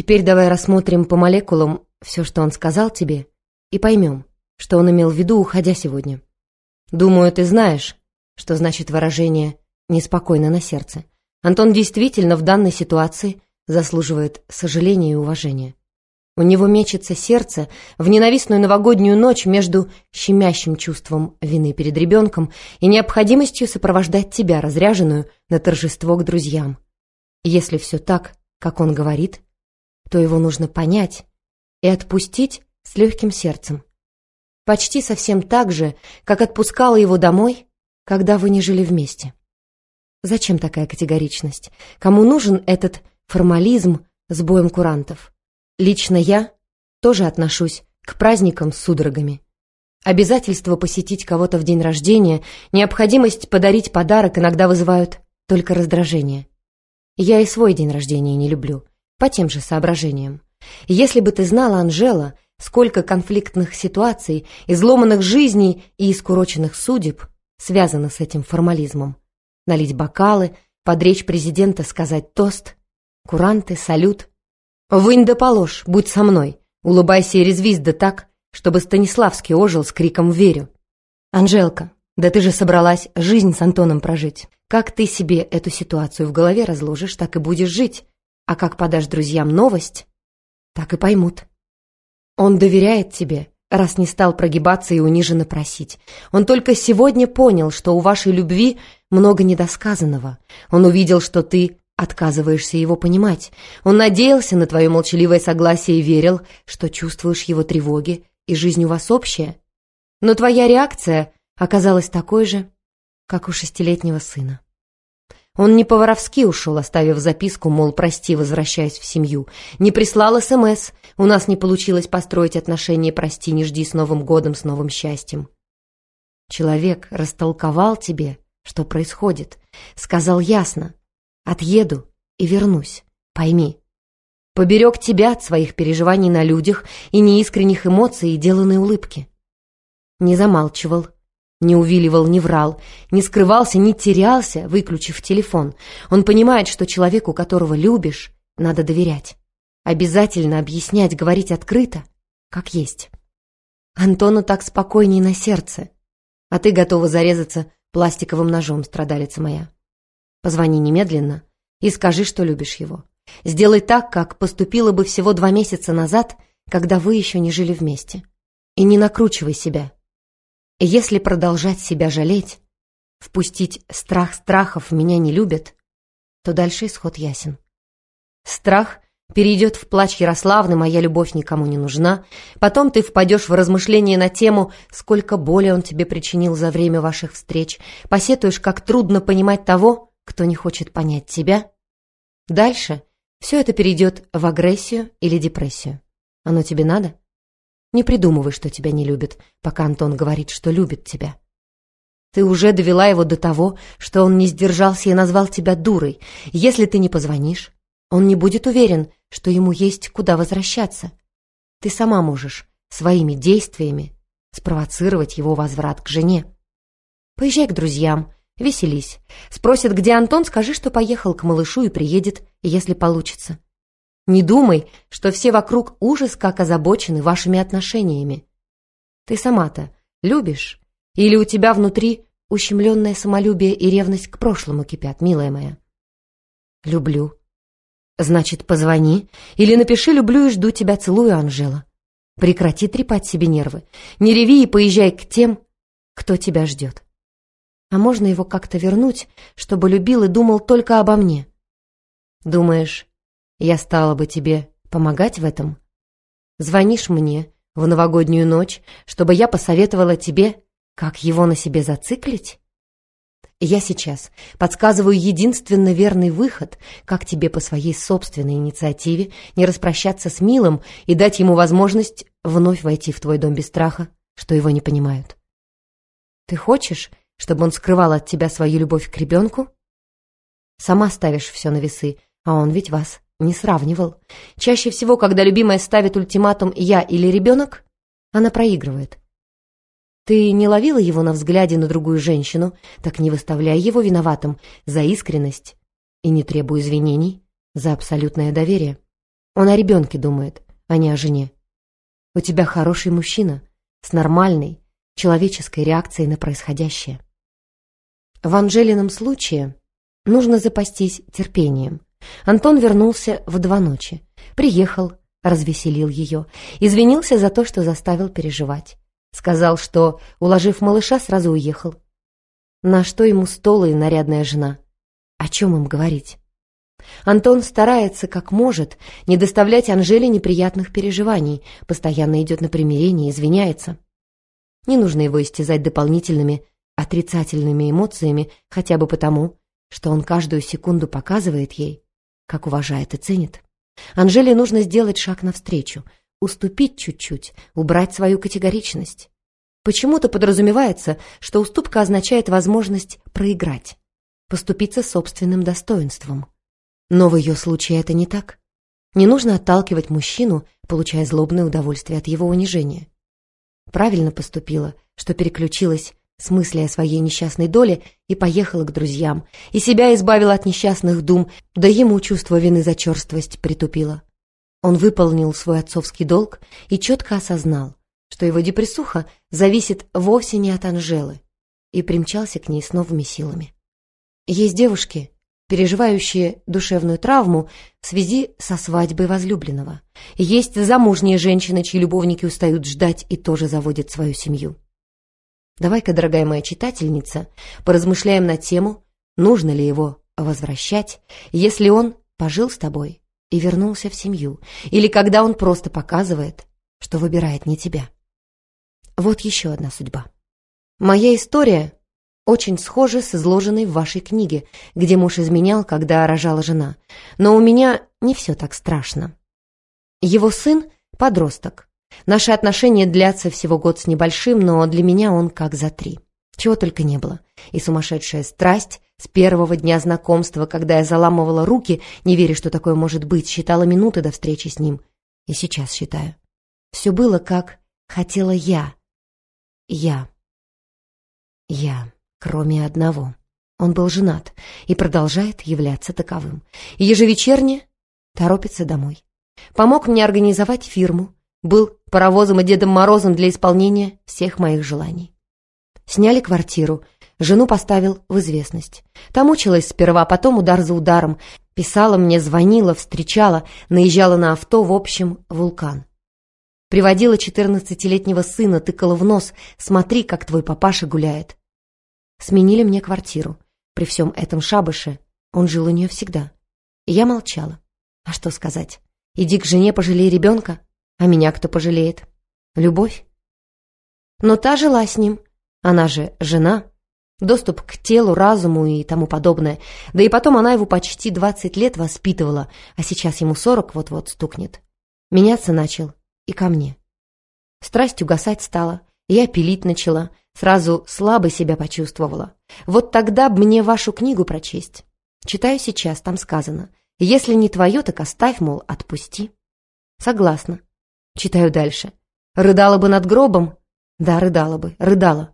Теперь давай рассмотрим по молекулам все, что он сказал тебе, и поймем, что он имел в виду, уходя сегодня. Думаю, ты знаешь, что значит выражение «неспокойно на сердце». Антон действительно в данной ситуации заслуживает сожаления и уважения. У него мечется сердце в ненавистную новогоднюю ночь между щемящим чувством вины перед ребенком и необходимостью сопровождать тебя, разряженную, на торжество к друзьям. Если все так, как он говорит, то его нужно понять и отпустить с легким сердцем. Почти совсем так же, как отпускала его домой, когда вы не жили вместе. Зачем такая категоричность? Кому нужен этот формализм с боем курантов? Лично я тоже отношусь к праздникам с судорогами. Обязательство посетить кого-то в день рождения, необходимость подарить подарок иногда вызывают только раздражение. Я и свой день рождения не люблю, по тем же соображениям. Если бы ты знала, Анжела, сколько конфликтных ситуаций, изломанных жизней и искуроченных судеб связано с этим формализмом. Налить бокалы, подречь президента сказать тост, куранты, салют. «Вынь да положь, будь со мной!» Улыбайся и резвись да так, чтобы Станиславский ожил с криком «Верю!» «Анжелка, да ты же собралась жизнь с Антоном прожить. Как ты себе эту ситуацию в голове разложишь, так и будешь жить. А как подашь друзьям новость, так и поймут. Он доверяет тебе, раз не стал прогибаться и униженно просить. Он только сегодня понял, что у вашей любви много недосказанного. Он увидел, что ты отказываешься его понимать. Он надеялся на твое молчаливое согласие и верил, что чувствуешь его тревоги, и жизнь у вас общая. Но твоя реакция оказалась такой же, как у шестилетнего сына. Он не по-воровски ушел, оставив записку, мол, прости, возвращаясь в семью. Не прислал СМС, у нас не получилось построить отношения, прости, не жди с Новым годом, с новым счастьем. Человек растолковал тебе, что происходит, сказал ясно, Отъеду и вернусь, пойми. Поберег тебя от своих переживаний на людях и неискренних эмоций и деланной улыбки. Не замалчивал, не увиливал, не врал, не скрывался, не терялся, выключив телефон. Он понимает, что человеку, которого любишь, надо доверять. Обязательно объяснять, говорить открыто, как есть. Антону так спокойней на сердце, а ты готова зарезаться пластиковым ножом, страдалица моя. Позвони немедленно и скажи, что любишь его. Сделай так, как поступила бы всего два месяца назад, когда вы еще не жили вместе. И не накручивай себя. Если продолжать себя жалеть, впустить страх страхов «меня не любят», то дальше исход ясен. Страх перейдет в плач Ярославны «моя любовь никому не нужна», потом ты впадешь в размышления на тему «сколько боли он тебе причинил за время ваших встреч», посетуешь, как трудно понимать того, кто не хочет понять тебя. Дальше все это перейдет в агрессию или депрессию. Оно тебе надо? Не придумывай, что тебя не любит, пока Антон говорит, что любит тебя. Ты уже довела его до того, что он не сдержался и назвал тебя дурой. Если ты не позвонишь, он не будет уверен, что ему есть куда возвращаться. Ты сама можешь своими действиями спровоцировать его возврат к жене. Поезжай к друзьям, Веселись. Спросят, где Антон, скажи, что поехал к малышу и приедет, если получится. Не думай, что все вокруг ужас как озабочены вашими отношениями. Ты сама-то любишь? Или у тебя внутри ущемленное самолюбие и ревность к прошлому кипят, милая моя? Люблю. Значит, позвони или напиши «люблю и жду тебя, целую, Анжела». Прекрати трепать себе нервы. Не реви и поезжай к тем, кто тебя ждет. А можно его как-то вернуть, чтобы любил и думал только обо мне? Думаешь, я стала бы тебе помогать в этом? Звонишь мне в новогоднюю ночь, чтобы я посоветовала тебе, как его на себе зациклить? Я сейчас подсказываю единственно верный выход, как тебе по своей собственной инициативе не распрощаться с Милом и дать ему возможность вновь войти в твой дом без страха, что его не понимают. Ты хочешь, чтобы он скрывал от тебя свою любовь к ребенку? Сама ставишь все на весы, а он ведь вас не сравнивал. Чаще всего, когда любимая ставит ультиматум «я» или «ребенок», она проигрывает. Ты не ловила его на взгляде на другую женщину, так не выставляй его виноватым за искренность и не требуй извинений за абсолютное доверие. Он о ребенке думает, а не о жене. У тебя хороший мужчина с нормальной, человеческой реакцией на происходящее. В Анжелином случае нужно запастись терпением. Антон вернулся в два ночи. Приехал, развеселил ее, извинился за то, что заставил переживать. Сказал, что, уложив малыша, сразу уехал. На что ему стол и нарядная жена? О чем им говорить? Антон старается, как может, не доставлять Анжеле неприятных переживаний, постоянно идет на примирение, извиняется. Не нужно его истязать дополнительными отрицательными эмоциями хотя бы потому, что он каждую секунду показывает ей, как уважает и ценит. Анжеле нужно сделать шаг навстречу, уступить чуть-чуть, убрать свою категоричность. Почему-то подразумевается, что уступка означает возможность проиграть, поступиться собственным достоинством. Но в ее случае это не так. Не нужно отталкивать мужчину, получая злобное удовольствие от его унижения. Правильно поступила, что переключилась с мысли о своей несчастной доле и поехала к друзьям, и себя избавила от несчастных дум, да ему чувство вины за черствость притупило. Он выполнил свой отцовский долг и четко осознал, что его депрессуха зависит вовсе не от Анжелы, и примчался к ней с новыми силами. Есть девушки, переживающие душевную травму в связи со свадьбой возлюбленного. Есть замужние женщины, чьи любовники устают ждать и тоже заводят свою семью. Давай-ка, дорогая моя читательница, поразмышляем на тему, нужно ли его возвращать, если он пожил с тобой и вернулся в семью, или когда он просто показывает, что выбирает не тебя. Вот еще одна судьба. Моя история очень схожи с изложенной в вашей книге, где муж изменял, когда рожала жена. Но у меня не все так страшно. Его сын – подросток. Наши отношения длятся всего год с небольшим, но для меня он как за три. Чего только не было. И сумасшедшая страсть с первого дня знакомства, когда я заламывала руки, не веря, что такое может быть, считала минуты до встречи с ним. И сейчас считаю. Все было, как хотела я. Я. Я. Кроме одного. Он был женат и продолжает являться таковым. И ежевечерне торопится домой. Помог мне организовать фирму, был паровозом и Дедом Морозом для исполнения всех моих желаний. Сняли квартиру, жену поставил в известность. Там училась сперва, потом удар за ударом. Писала мне, звонила, встречала, наезжала на авто, в общем, вулкан. Приводила четырнадцатилетнего сына, тыкала в нос. «Смотри, как твой папаша гуляет». Сменили мне квартиру. При всем этом шабаше он жил у нее всегда. И я молчала. А что сказать? Иди к жене, пожалей ребенка. А меня кто пожалеет? Любовь? Но та жила с ним. Она же жена. Доступ к телу, разуму и тому подобное. Да и потом она его почти двадцать лет воспитывала, а сейчас ему сорок вот-вот стукнет. Меняться начал и ко мне. Страсть угасать стала, я пилить начала, Сразу слабо себя почувствовала. Вот тогда б мне вашу книгу прочесть. Читаю сейчас, там сказано. Если не твое, так оставь, мол, отпусти. Согласна. Читаю дальше. Рыдала бы над гробом? Да, рыдала бы, рыдала.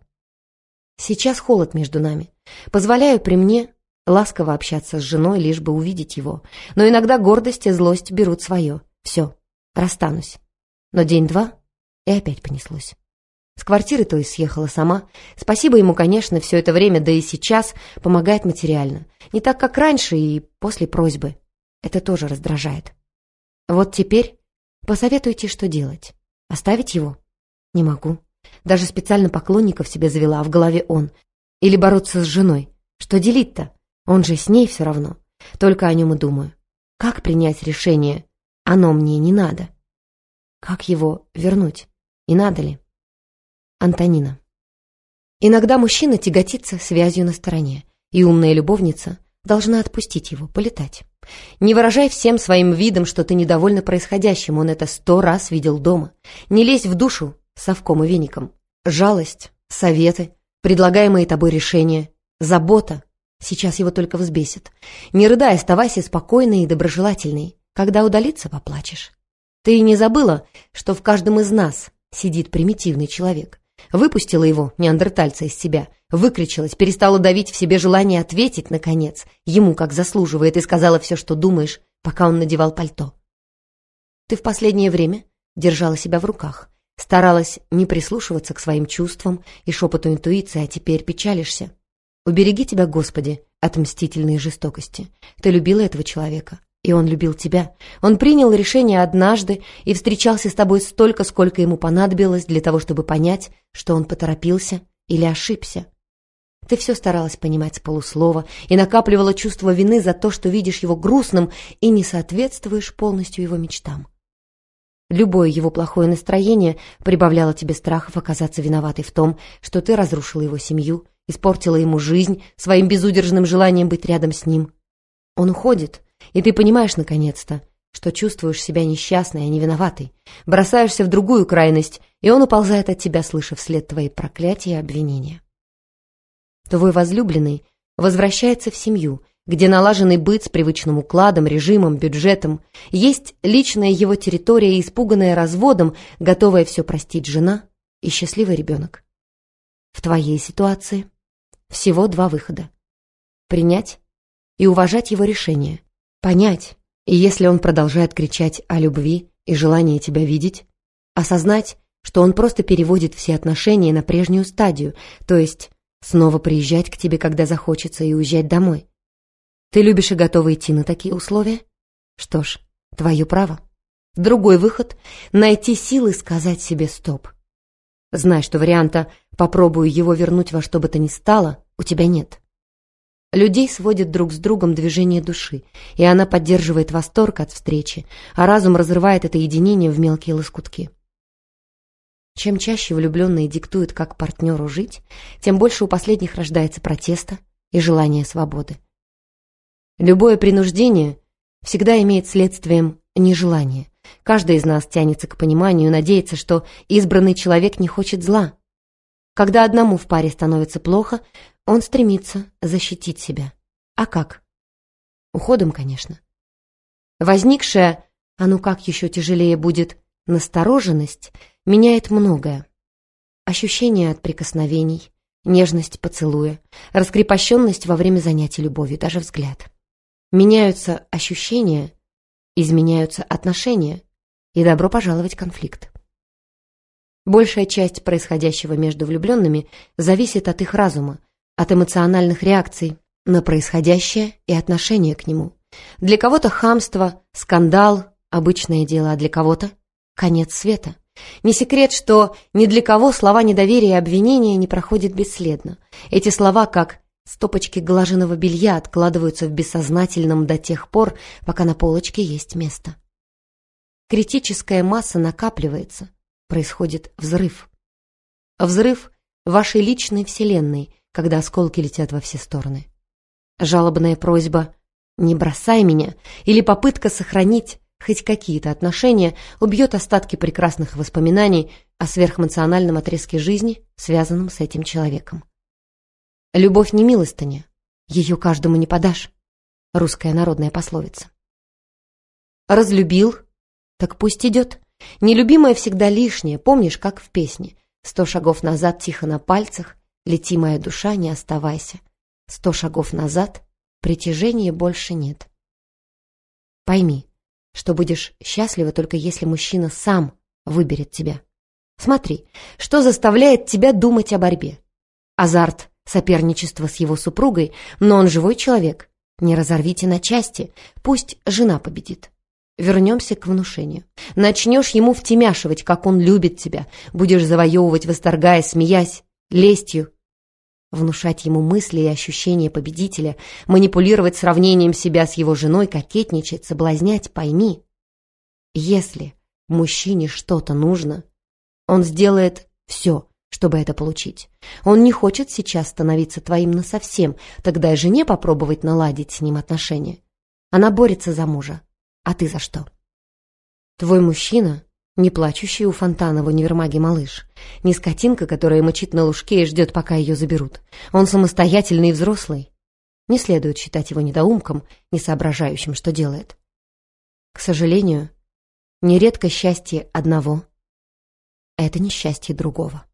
Сейчас холод между нами. Позволяю при мне ласково общаться с женой, лишь бы увидеть его. Но иногда гордость и злость берут свое. Все, расстанусь. Но день-два, и опять понеслось. С квартиры то есть съехала сама. Спасибо ему, конечно, все это время, да и сейчас помогает материально. Не так, как раньше и после просьбы. Это тоже раздражает. Вот теперь посоветуйте, что делать. Оставить его? Не могу. Даже специально поклонников себе завела, а в голове он. Или бороться с женой. Что делить-то? Он же с ней все равно. Только о нем и думаю. Как принять решение? Оно мне не надо. Как его вернуть? И надо ли? Антонина. Иногда мужчина тяготится связью на стороне, и умная любовница должна отпустить его, полетать. Не выражай всем своим видом, что ты недовольна происходящим, он это сто раз видел дома. Не лезь в душу совком и веником. Жалость, советы, предлагаемые тобой решения, забота. Сейчас его только взбесит. Не рыдай, оставайся спокойной и доброжелательной. Когда удалиться, поплачешь. Ты не забыла, что в каждом из нас сидит примитивный человек, Выпустила его, неандертальца, из себя, выкричалась, перестала давить в себе желание ответить, наконец, ему как заслуживает, и сказала все, что думаешь, пока он надевал пальто. Ты в последнее время держала себя в руках, старалась не прислушиваться к своим чувствам и шепоту интуиции, а теперь печалишься. Убереги тебя, Господи, от мстительной жестокости. Ты любила этого человека, и он любил тебя. Он принял решение однажды и встречался с тобой столько, сколько ему понадобилось для того, чтобы понять, что он поторопился или ошибся. Ты все старалась понимать с полуслова и накапливала чувство вины за то, что видишь его грустным и не соответствуешь полностью его мечтам. Любое его плохое настроение прибавляло тебе страхов оказаться виноватой в том, что ты разрушила его семью, испортила ему жизнь своим безудержным желанием быть рядом с ним. Он уходит, и ты понимаешь наконец-то, что чувствуешь себя несчастной, а не виноватой, бросаешься в другую крайность, и он уползает от тебя, слыша вслед твои проклятия и обвинения. Твой возлюбленный возвращается в семью, где налаженный быт с привычным укладом, режимом, бюджетом, есть личная его территория, испуганная разводом, готовая все простить жена и счастливый ребенок. В твоей ситуации всего два выхода. Принять и уважать его решение. Понять, и если он продолжает кричать о любви и желании тебя видеть, осознать, что он просто переводит все отношения на прежнюю стадию, то есть снова приезжать к тебе, когда захочется, и уезжать домой. Ты любишь и готова идти на такие условия? Что ж, твое право. Другой выход — найти силы сказать себе «стоп». Знай, что варианта «попробую его вернуть во что бы то ни стало» у тебя нет. Людей сводит друг с другом движение души, и она поддерживает восторг от встречи, а разум разрывает это единение в мелкие лоскутки. Чем чаще влюбленные диктуют, как партнеру жить, тем больше у последних рождается протеста и желание свободы. Любое принуждение всегда имеет следствием нежелание. Каждый из нас тянется к пониманию надеется, что избранный человек не хочет зла. Когда одному в паре становится плохо, он стремится защитить себя. А как? Уходом, конечно. Возникшая, а ну как еще тяжелее будет, настороженность меняет многое. Ощущение от прикосновений, нежность поцелуя, раскрепощенность во время занятий любовью, даже взгляд. Меняются ощущения, изменяются отношения, и добро пожаловать конфликт. Большая часть происходящего между влюбленными зависит от их разума, от эмоциональных реакций на происходящее и отношение к нему. Для кого-то хамство, скандал – обычное дело, а для кого-то – конец света. Не секрет, что ни для кого слова недоверия и обвинения не проходят бесследно. Эти слова, как Стопочки глаженного белья откладываются в бессознательном до тех пор, пока на полочке есть место. Критическая масса накапливается, происходит взрыв. Взрыв вашей личной вселенной, когда осколки летят во все стороны. Жалобная просьба «не бросай меня» или попытка сохранить хоть какие-то отношения убьет остатки прекрасных воспоминаний о сверхэмоциональном отрезке жизни, связанном с этим человеком. Любовь не милостыня, ее каждому не подашь. Русская народная пословица. Разлюбил, так пусть идет. Нелюбимая всегда лишняя, помнишь, как в песне. Сто шагов назад тихо на пальцах, лети, моя душа, не оставайся. Сто шагов назад, притяжения больше нет. Пойми, что будешь счастлива только если мужчина сам выберет тебя. Смотри, что заставляет тебя думать о борьбе. Азарт соперничество с его супругой, но он живой человек. Не разорвите на части, пусть жена победит. Вернемся к внушению. Начнешь ему втемяшивать, как он любит тебя, будешь завоевывать, восторгаясь, смеясь, лестью. Внушать ему мысли и ощущения победителя, манипулировать сравнением себя с его женой, кокетничать, соблазнять, пойми. Если мужчине что-то нужно, он сделает все, чтобы это получить. Он не хочет сейчас становиться твоим насовсем, тогда и жене попробовать наладить с ним отношения. Она борется за мужа. А ты за что? Твой мужчина не плачущий у фонтана в универмаге малыш, не скотинка, которая мочит на лужке и ждет, пока ее заберут. Он самостоятельный и взрослый. Не следует считать его недоумком, не соображающим, что делает. К сожалению, нередко счастье одного — это несчастье другого.